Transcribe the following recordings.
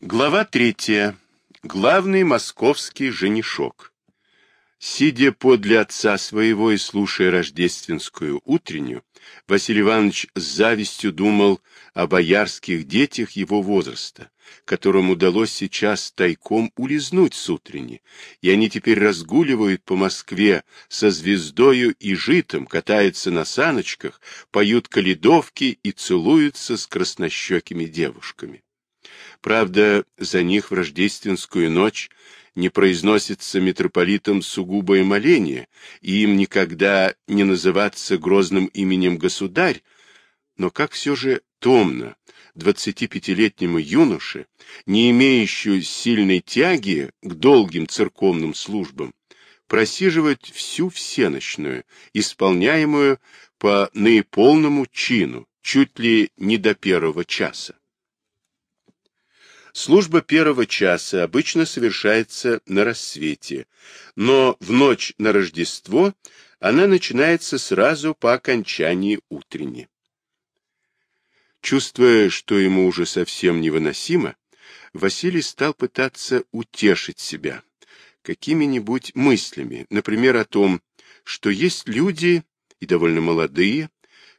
Глава третья. Главный московский женишок. Сидя подле отца своего и слушая рождественскую утреннюю, Василий Иванович с завистью думал о боярских детях его возраста, которым удалось сейчас тайком улизнуть с утренни, и они теперь разгуливают по Москве со звездою и житом, катаются на саночках, поют каледовки и целуются с краснощекими девушками. Правда, за них в рождественскую ночь не произносится митрополитом сугубое моление, и им никогда не называться грозным именем государь, но как все же томно двадцатипятилетнему юноше, не имеющему сильной тяги к долгим церковным службам, просиживать всю всеночную, исполняемую по наиполному чину, чуть ли не до первого часа. Служба первого часа обычно совершается на рассвете, но в ночь на Рождество она начинается сразу по окончании утренней. Чувствуя, что ему уже совсем невыносимо, Василий стал пытаться утешить себя какими-нибудь мыслями, например, о том, что есть люди, и довольно молодые,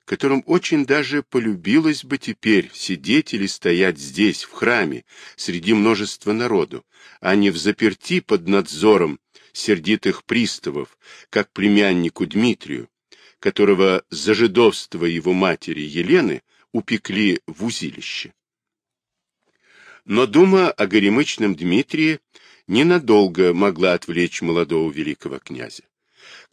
которым очень даже полюбилось бы теперь сидеть или стоять здесь, в храме, среди множества народу, а не в заперти под надзором сердитых приставов, как племяннику Дмитрию, которого за жидовство его матери Елены упекли в узилище. Но дума о горемычном Дмитрии ненадолго могла отвлечь молодого великого князя.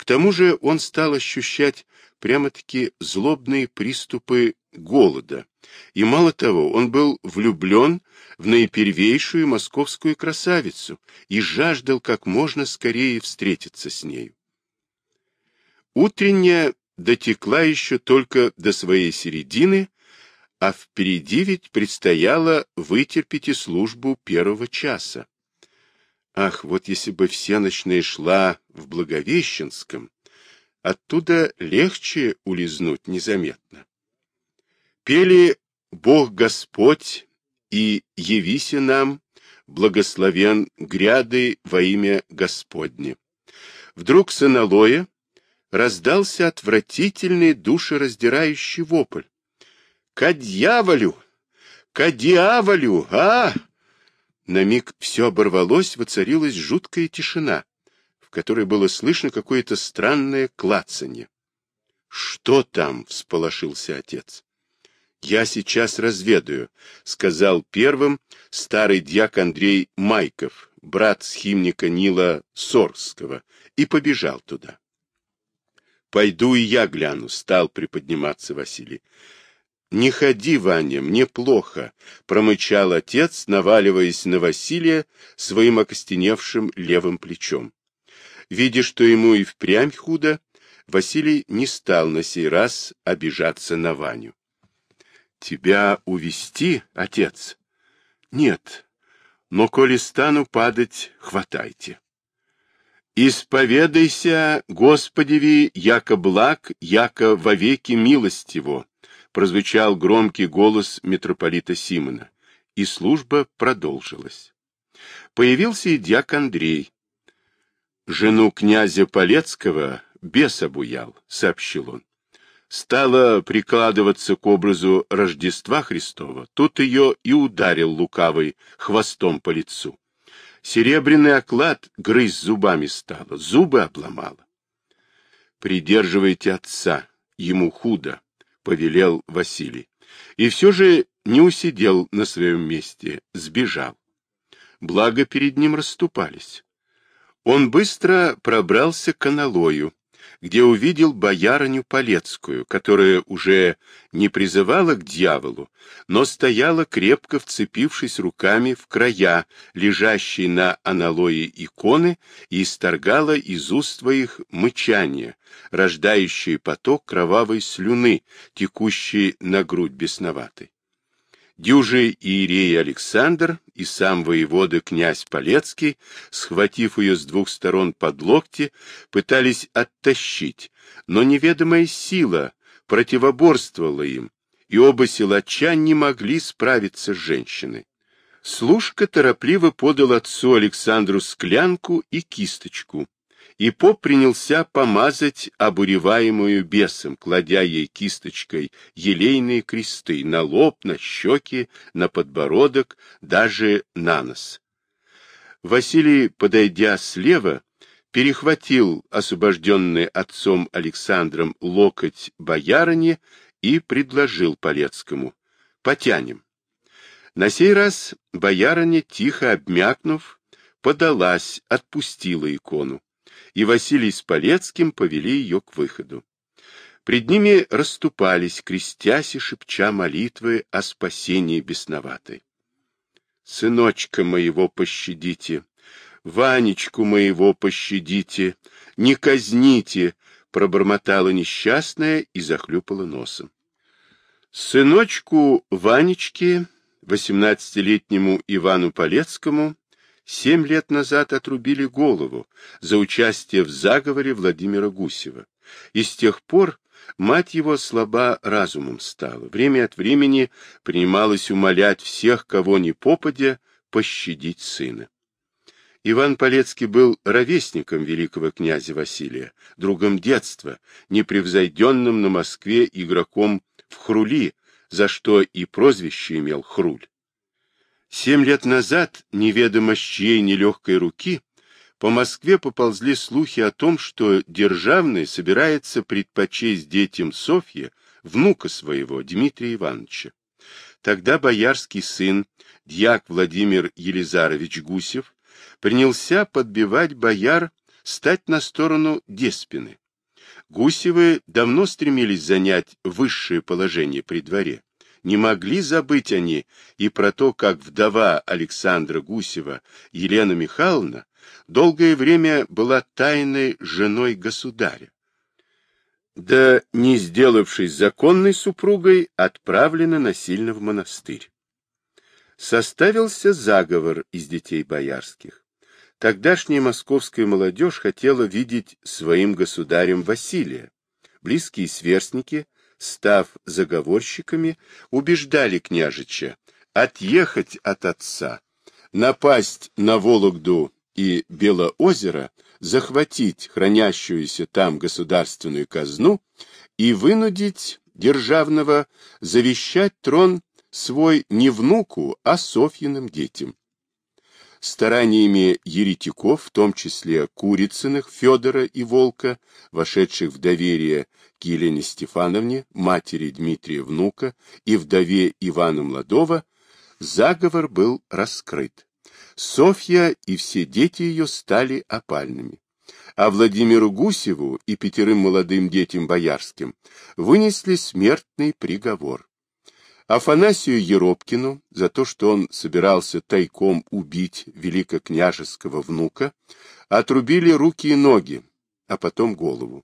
К тому же он стал ощущать прямо-таки злобные приступы голода. И мало того, он был влюблен в наипервейшую московскую красавицу и жаждал как можно скорее встретиться с нею. Утренняя дотекла еще только до своей середины, а впереди ведь предстояло вытерпеть и службу первого часа. Ах, вот если бы всеночная шла в Благовещенском, Оттуда легче улизнуть незаметно. Пели «Бог Господь» и «Явися нам, благословен гряды во имя Господне». Вдруг с аналоя раздался отвратительный душераздирающий вопль. «Ко дьяволю! Ко дьяволю! А!» На миг все оборвалось, воцарилась жуткая тишина которой было слышно какое-то странное клацанье. — Что там? — всполошился отец. — Я сейчас разведаю, — сказал первым старый дьяк Андрей Майков, брат схимника Нила Сорского, и побежал туда. — Пойду и я гляну, — стал приподниматься Василий. — Не ходи, Ваня, мне плохо, — промычал отец, наваливаясь на Василия своим окостеневшим левым плечом. Видя, что ему и впрямь худо, Василий не стал на сей раз обижаться на Ваню. — Тебя увести, отец? — Нет, но коли стану падать, хватайте. «Исповедайся, Господеви, яко благ, яко вовеки милость его», прозвучал громкий голос митрополита Симона, и служба продолжилась. Появился и дьяк Андрей, Жену князя Полецкого бес обуял, сообщил он. Стала прикладываться к образу Рождества Христова, тут ее и ударил лукавый хвостом по лицу. Серебряный оклад грызть зубами стала, зубы обломала. «Придерживайте отца, ему худо», — повелел Василий. И все же не усидел на своем месте, сбежал. Благо перед ним расступались. Он быстро пробрался к аналою, где увидел боярыню Полецкую, которая уже не призывала к дьяволу, но стояла, крепко вцепившись руками в края, лежащие на аналое иконы, и исторгала из уст своих мычание, рождающее поток кровавой слюны, текущей на грудь бесноватой. Дюжий иерей Александр и сам воевода князь Полецкий, схватив ее с двух сторон под локти, пытались оттащить, но неведомая сила противоборствовала им, и оба силача не могли справиться с женщиной. Служка торопливо подал отцу Александру склянку и кисточку, и поп принялся помазать обуреваемую бесом, кладя ей кисточкой елейные кресты на лоб, на щеки, на подбородок, даже на нос. Василий, подойдя слева, перехватил освобожденный отцом Александром локоть боярыни и предложил Полецкому «Потянем». На сей раз боярыня, тихо обмякнув, подалась, отпустила икону, и Василий с Полецким повели ее к выходу. Пред ними расступались, крестясь и шепча молитвы о спасении бесноватой. «Сыночка моего пощадите, Ванечку моего пощадите, не казните!» пробормотала несчастная и захлюпала носом. Сыночку Ванечке Восемнадцатилетнему Ивану Полецкому семь лет назад отрубили голову за участие в заговоре Владимира Гусева, и с тех пор мать его слаба разумом стала. Время от времени принималась умолять всех, кого ни попадя, пощадить сына. Иван Полецкий был ровесником великого князя Василия, другом детства, непревзойденным на Москве игроком в хрули, за что и прозвище имел Хруль. Семь лет назад, неведомо с чьей нелегкой руки, по Москве поползли слухи о том, что Державный собирается предпочесть детям Софье внука своего, Дмитрия Ивановича. Тогда боярский сын, дьяк Владимир Елизарович Гусев, принялся подбивать бояр стать на сторону Деспины. Гусевы давно стремились занять высшее положение при дворе. Не могли забыть они и про то, как вдова Александра Гусева, Елена Михайловна, долгое время была тайной женой государя. Да, не сделавшись законной супругой, отправлена насильно в монастырь. Составился заговор из детей боярских. Тогдашняя московская молодежь хотела видеть своим государем Василия. Близкие сверстники, став заговорщиками, убеждали княжича отъехать от отца, напасть на Вологду и Белоозеро, захватить хранящуюся там государственную казну и вынудить державного завещать трон свой не внуку, а Софьиным детям. Стараниями еретиков, в том числе Курицыных, Федора и Волка, вошедших в доверие к Елене Стефановне, матери Дмитрия Внука и вдове Ивана Младова, заговор был раскрыт. Софья и все дети ее стали опальными. А Владимиру Гусеву и пятерым молодым детям боярским вынесли смертный приговор. Афанасию Еропкину за то, что он собирался тайком убить великокняжеского внука, отрубили руки и ноги, а потом голову.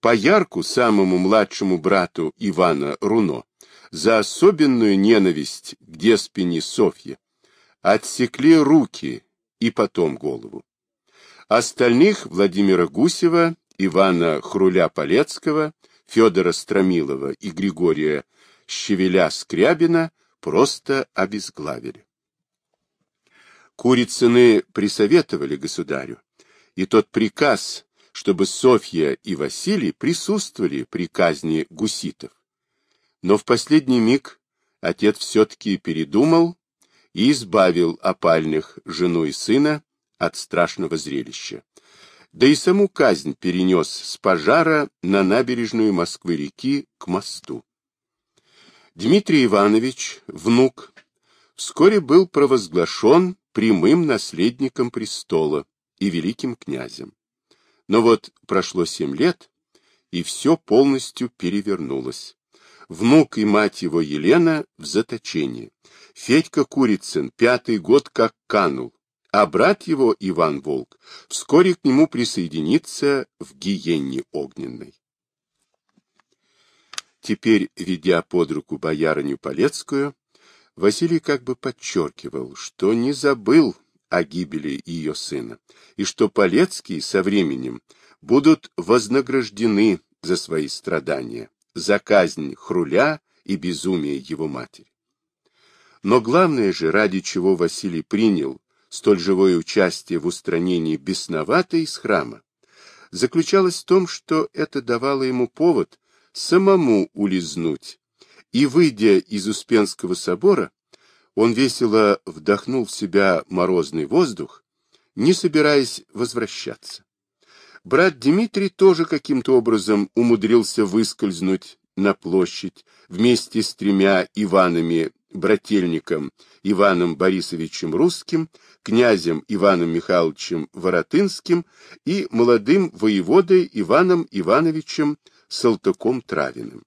Поярку, самому младшему брату Ивана Руно, за особенную ненависть к деспине Софье, отсекли руки и потом голову. Остальных Владимира Гусева, Ивана Хруля-Полецкого, Федора Стромилова и Григория щавеля Скрябина просто обезглавили. Курицыны присоветовали государю, и тот приказ, чтобы Софья и Василий присутствовали при казни гуситов. Но в последний миг отец все-таки передумал и избавил опальных жену и сына от страшного зрелища. Да и саму казнь перенес с пожара на набережную Москвы-реки к мосту. Дмитрий Иванович, внук, вскоре был провозглашен прямым наследником престола и великим князем. Но вот прошло семь лет, и все полностью перевернулось. Внук и мать его Елена в заточении. Федька Курицын пятый год как канул, а брат его Иван Волк вскоре к нему присоединится в гиенне огненной. Теперь, ведя под руку боярыню Полецкую, Василий как бы подчеркивал, что не забыл о гибели ее сына, и что Полецкие со временем будут вознаграждены за свои страдания, за казнь Хруля и безумие его матери. Но главное же, ради чего Василий принял столь живое участие в устранении бесноватой из храма, заключалось в том, что это давало ему повод самому улизнуть, и, выйдя из Успенского собора, он весело вдохнул в себя морозный воздух, не собираясь возвращаться. Брат Дмитрий тоже каким-то образом умудрился выскользнуть на площадь вместе с тремя Иванами брательником Иваном Борисовичем Русским, князем Иваном Михайловичем Воротынским и молодым воеводой Иваном Ивановичем Салтыком Травиным.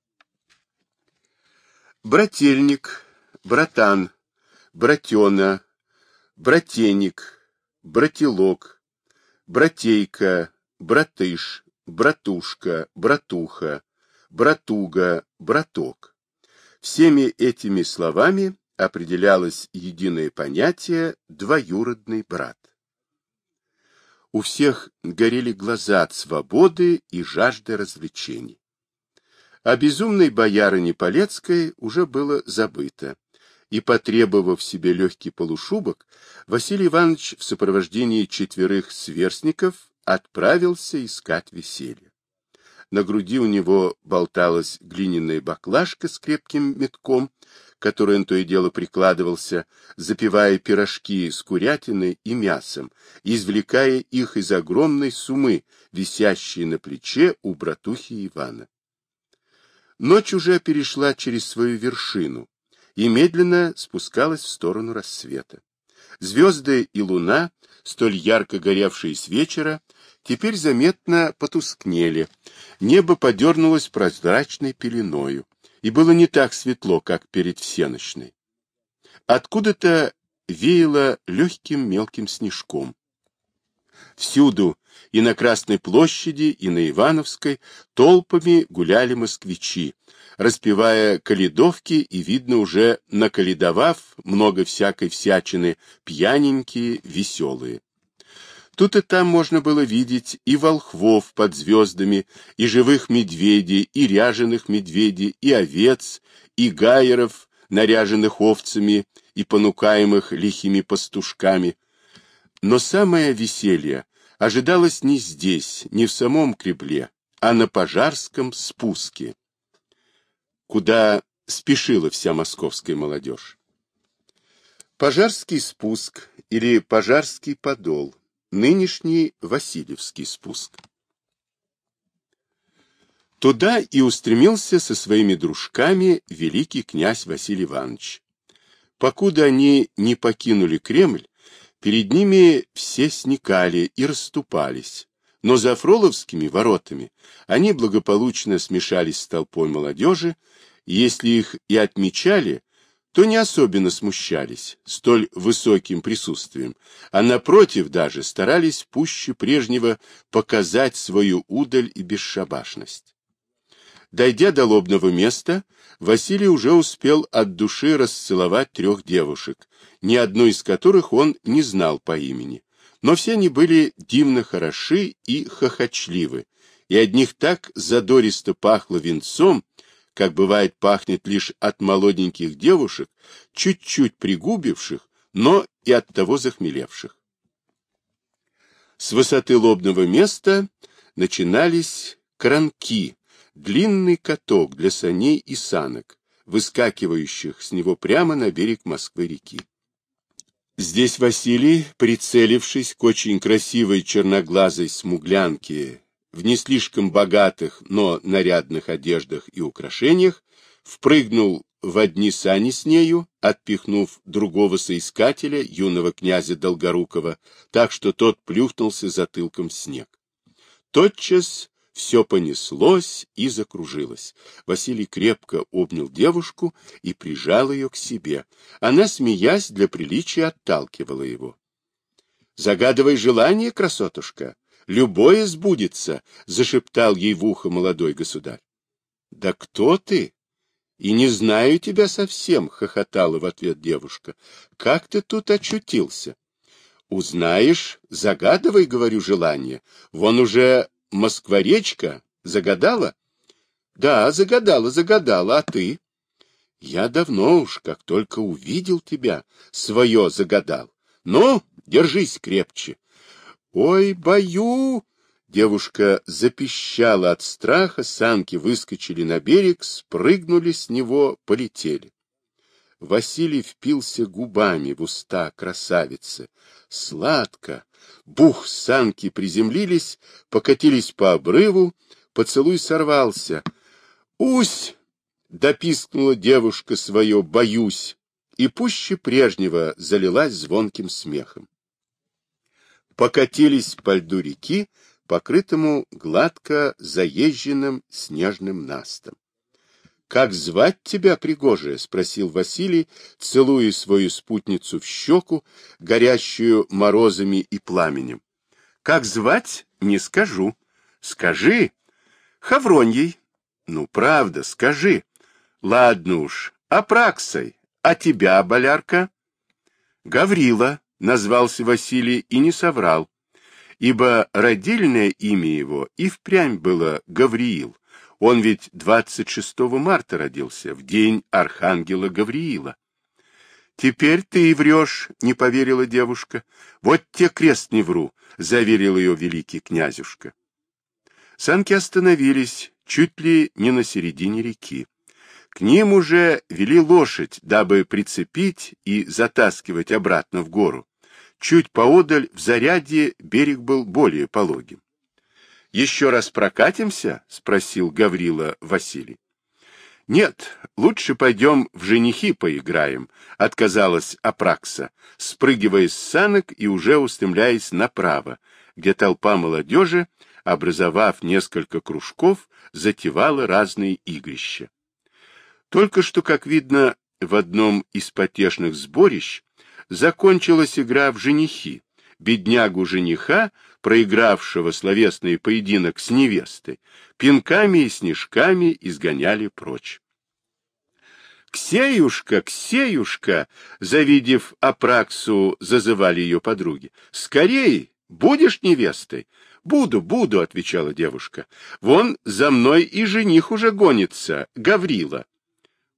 Брательник, братан, братена, братенник, братилок, братейка, братыш, братушка, братуха, братуга, браток. Всеми этими словами определялось единое понятие «двоюродный брат». У всех горели глаза от свободы и жажды развлечений. О безумной боярине Полецкой уже было забыто, и, потребовав себе легкий полушубок, Василий Иванович в сопровождении четверых сверстников отправился искать веселье. На груди у него болталась глиняная баклажка с крепким метком, который он то и дело прикладывался, запивая пирожки с курятиной и мясом, извлекая их из огромной сумы, висящей на плече у братухи Ивана. Ночь уже перешла через свою вершину и медленно спускалась в сторону рассвета. Звезды и луна, столь ярко горевшие с вечера, теперь заметно потускнели, небо подернулось прозрачной пеленою, и было не так светло, как перед всеночной. Откуда-то веяло легким мелким снежком. Всюду, и на Красной площади, и на Ивановской, толпами гуляли москвичи, распевая каледовки и, видно, уже накаледовав много всякой всячины, пьяненькие, веселые. Тут и там можно было видеть и волхвов под звездами, и живых медведей, и ряженых медведей, и овец, и гаеров, наряженных овцами и понукаемых лихими пастушками. Но самое веселье ожидалось не здесь, не в самом Кребле, а на пожарском спуске, куда спешила вся московская молодежь. Пожарский спуск или пожарский подол нынешний Васильевский спуск. Туда и устремился со своими дружками великий князь Василий Иванович. Покуда они не покинули Кремль, перед ними все сникали и расступались, но за Фроловскими воротами они благополучно смешались с толпой молодежи, и если их и отмечали, то не особенно смущались столь высоким присутствием, а напротив даже старались пуще прежнего показать свою удаль и бесшабашность. Дойдя до лобного места, Василий уже успел от души расцеловать трех девушек, ни одну из которых он не знал по имени, но все они были дивно хороши и хохочливы, и одних так задористо пахло венцом, как бывает пахнет лишь от молоденьких девушек, чуть-чуть пригубивших, но и от того захмелевших. С высоты лобного места начинались кранки, длинный каток для саней и санок, выскакивающих с него прямо на берег Москвы-реки. Здесь Василий, прицелившись к очень красивой черноглазой смуглянке в не слишком богатых, но нарядных одеждах и украшениях, впрыгнул в одни сани с нею, отпихнув другого соискателя, юного князя Долгорукова, так что тот плюхнулся затылком в снег. Тотчас все понеслось и закружилось. Василий крепко обнял девушку и прижал ее к себе. Она, смеясь, для приличия отталкивала его. — Загадывай желание, красотушка, любое сбудется, — зашептал ей в ухо молодой государь. — Да кто ты? И не знаю тебя совсем, — хохотала в ответ девушка. — Как ты тут очутился? — Узнаешь, загадывай, — говорю, желание. Вон уже Москворечка загадала? — Да, загадала, загадала, а ты? Я давно уж, как только увидел тебя, свое загадал. Ну, держись крепче. Ой, бою! Девушка запищала от страха, санки выскочили на берег, спрыгнули с него, полетели. Василий впился губами в уста красавицы. Сладко. Бух, санки приземлились, покатились по обрыву, поцелуй сорвался. «Усь!» — допискнула девушка свое «боюсь», и пуще прежнего залилась звонким смехом. Покатились по льду реки, покрытому гладко заезженным снежным настом. — Как звать тебя, пригожая? — спросил Василий, целуя свою спутницу в щеку, горящую морозами и пламенем. — Как звать? Не скажу. — Скажи. — Хавроньей. — Ну, правда, скажи. — Ладно уж. Апраксой. А тебя, болярка? — Гаврила, — назвался Василий и не соврал ибо родильное имя его и впрямь было Гавриил. Он ведь 26 марта родился, в день архангела Гавриила. «Теперь ты и врешь», — не поверила девушка. «Вот те крест не вру», — заверил ее великий князюшка. Санки остановились чуть ли не на середине реки. К ним уже вели лошадь, дабы прицепить и затаскивать обратно в гору. Чуть поодаль, в заряде, берег был более пологим. — Еще раз прокатимся? — спросил Гаврила Василий. — Нет, лучше пойдем в женихи поиграем, — отказалась Апракса, спрыгивая с санок и уже устремляясь направо, где толпа молодежи, образовав несколько кружков, затевала разные игрища. Только что, как видно, в одном из потешных сборищ закончилась игра в женихи. Беднягу жениха, проигравшего словесный поединок с невестой, пинками и снежками изгоняли прочь. «Ксеюшка, Ксеюшка!» Завидев Апраксу, зазывали ее подруги. «Скорей! Будешь невестой?» «Буду, буду», — отвечала девушка. «Вон за мной и жених уже гонится, Гаврила».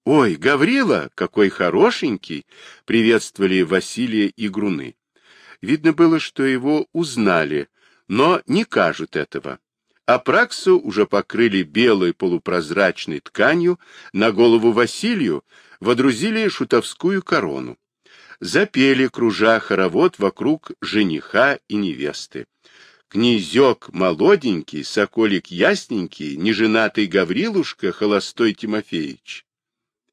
«Ой, Гаврила, какой хорошенький!» — приветствовали Василия и Груны. Видно было, что его узнали, но не кажут этого. А Праксу уже покрыли белой полупрозрачной тканью, на голову Василию водрузили шутовскую корону. Запели, кружа хоровод вокруг жениха и невесты. Князек молоденький, соколик ясненький, неженатый Гаврилушка, холостой Тимофеич.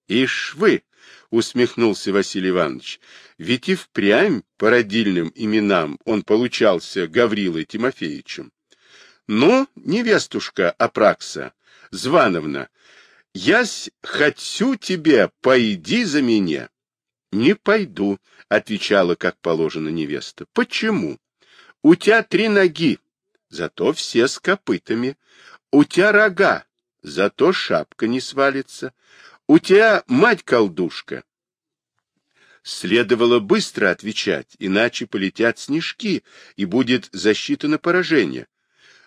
Ишь вы, усмехнулся Василий Иванович, ведь и впрямь по родильным именам он получался Гаврилой Тимофеевичем. Ну, невестушка Апракса, Звановна, ясь хочу тебе, пойди за меня. Не пойду, отвечала, как положено невеста. Почему? У тебя три ноги, зато все с копытами. У тебя рога, зато шапка не свалится. У тебя мать-колдушка. Следовало быстро отвечать, иначе полетят снежки, и будет засчитано поражение.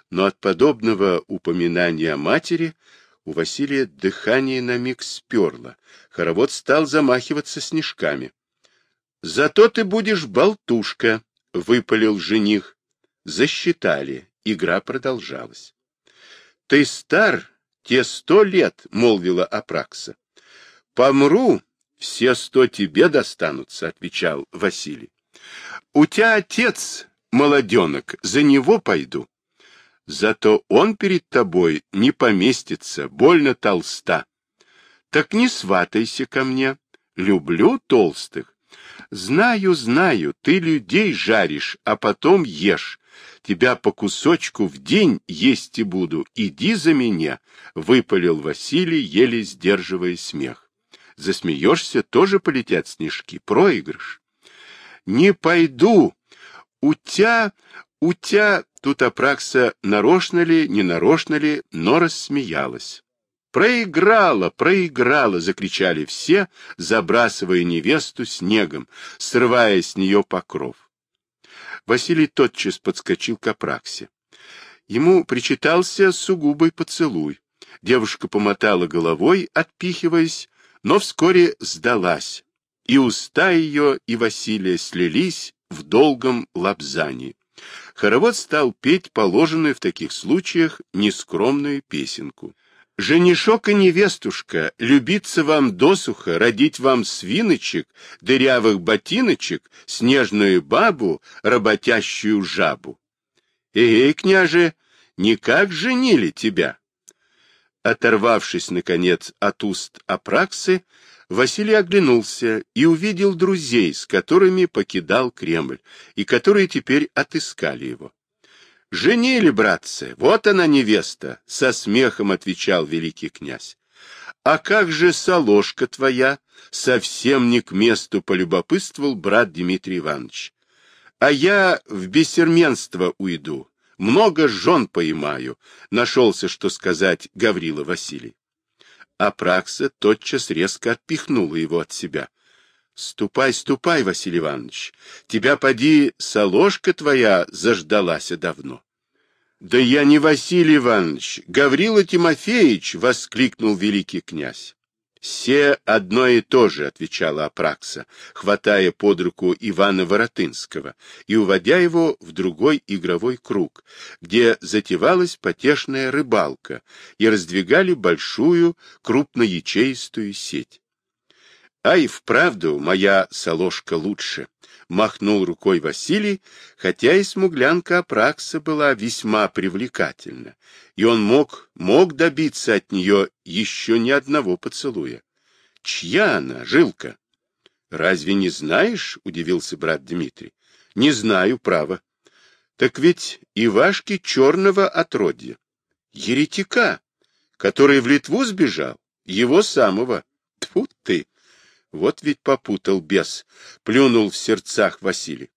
Но от подобного упоминания о матери у Василия дыхание на миг сперло. Хоровод стал замахиваться снежками. — Зато ты будешь болтушка, — выпалил жених. Засчитали. Игра продолжалась. — Ты стар, те сто лет, — молвила Апракса. Помру, все сто тебе достанутся, отвечал Василий. У тебя отец, молоденок, за него пойду. Зато он перед тобой не поместится, больно толста. Так не сватайся ко мне, люблю толстых. Знаю, знаю, ты людей жаришь, а потом ешь. Тебя по кусочку в день есть и буду. Иди за меня, — выпалил Василий, еле сдерживая смех. Засмеешься, тоже полетят снежки. Проигрыш. Не пойду. У тебя, у тебя... Тут Апракса нарочно ли, не нарочно ли, но рассмеялась. «Проиграла, проиграла!» — закричали все, забрасывая невесту снегом, срывая с нее покров. Василий тотчас подскочил к Апраксе. Ему причитался сугубый поцелуй. Девушка помотала головой, отпихиваясь, но вскоре сдалась, и уста ее и Василия слились в долгом лапзании. Хоровод стал петь положенную в таких случаях нескромную песенку. «Женишок и невестушка, любиться вам досуха, родить вам свиночек, дырявых ботиночек, снежную бабу, работящую жабу». «Эй, княже, никак женили тебя?» Оторвавшись, наконец, от уст Апраксы, Василий оглянулся и увидел друзей, с которыми покидал Кремль, и которые теперь отыскали его. «Женили, братцы, вот она невеста!» — со смехом отвечал великий князь. «А как же соложка твоя?» — совсем не к месту полюбопытствовал брат Дмитрий Иванович. «А я в бессерменство уйду, много жен поймаю», — нашелся, что сказать Гаврила Василий. А Пракса тотчас резко отпихнула его от себя. Ступай, ступай, Василий Иванович, тебя, поди, соложка твоя заждалась давно. Да я не Василий Иванович, Гаврила Тимофеевич, воскликнул великий князь. «Все одно и то же», — отвечала Апракса, хватая под руку Ивана Воротынского и уводя его в другой игровой круг, где затевалась потешная рыбалка и раздвигали большую крупноячеистую сеть. А и вправду моя соложка лучше, махнул рукой Василий, хотя и смуглянка Апракса была весьма привлекательна, и он мог, мог добиться от нее еще ни одного поцелуя. Чья она, Жилка? Разве не знаешь? удивился брат Дмитрий. Не знаю, право. Так ведь Ивашки черного отродья. Еретика, который в Литву сбежал, его самого. Тьфу ты! Вот ведь попутал бес, плюнул в сердцах Василий.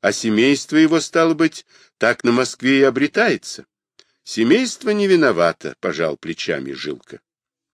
А семейство его, стало быть, так на Москве и обретается. Семейство не виновато, пожал плечами Жилка.